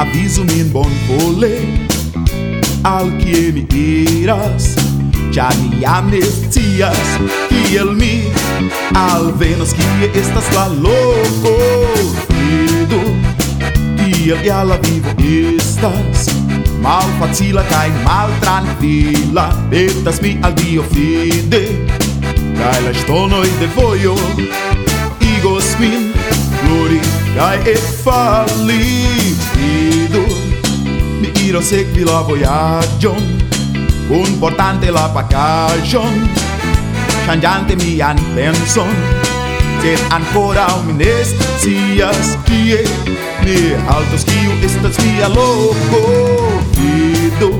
aviso min bon vole al que me iras ya ni amnestias y el mi al venos que estas la loco Fido y el ya la vivo estas mal facila cai mal tranquila estas mi al dio fide Cai la stono de voio Igos min glori Cai e fallido Mi iro segui la voyagion Importante la pacagion Changiante mi an penson Sed ancora umnestias Kie mi altos Kiu estas mia loco. Vido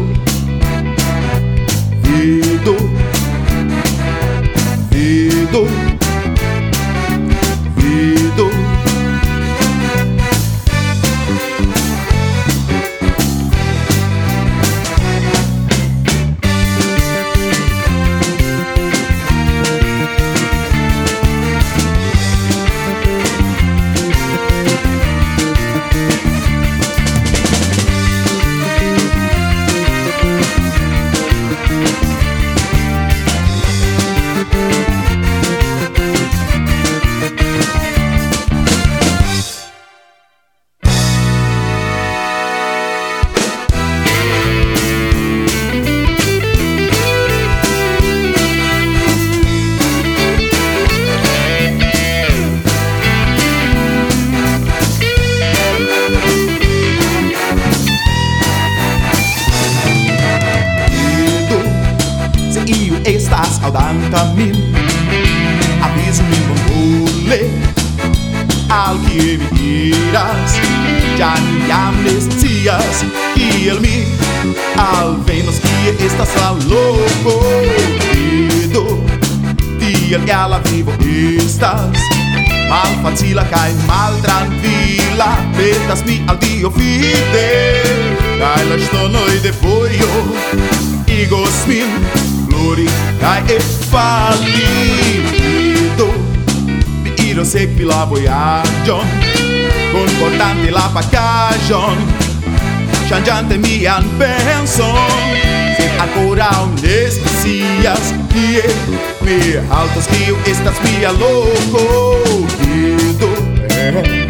Vido Vido Aviso min bon vole Al que me iras Ya ni amnestias. Kiel mi Al venos que estas la loco Vido Tiel ela vivo estas Mal facila kai mal tranquila Petas mi al dio fide Kai la stono e de Igos e fallido Mi iro segui la voyagion Concordante la pacagion Changiante mian penson Sed ancora amnestias Kie mi altos Kiu estas mia loco. Vido eh.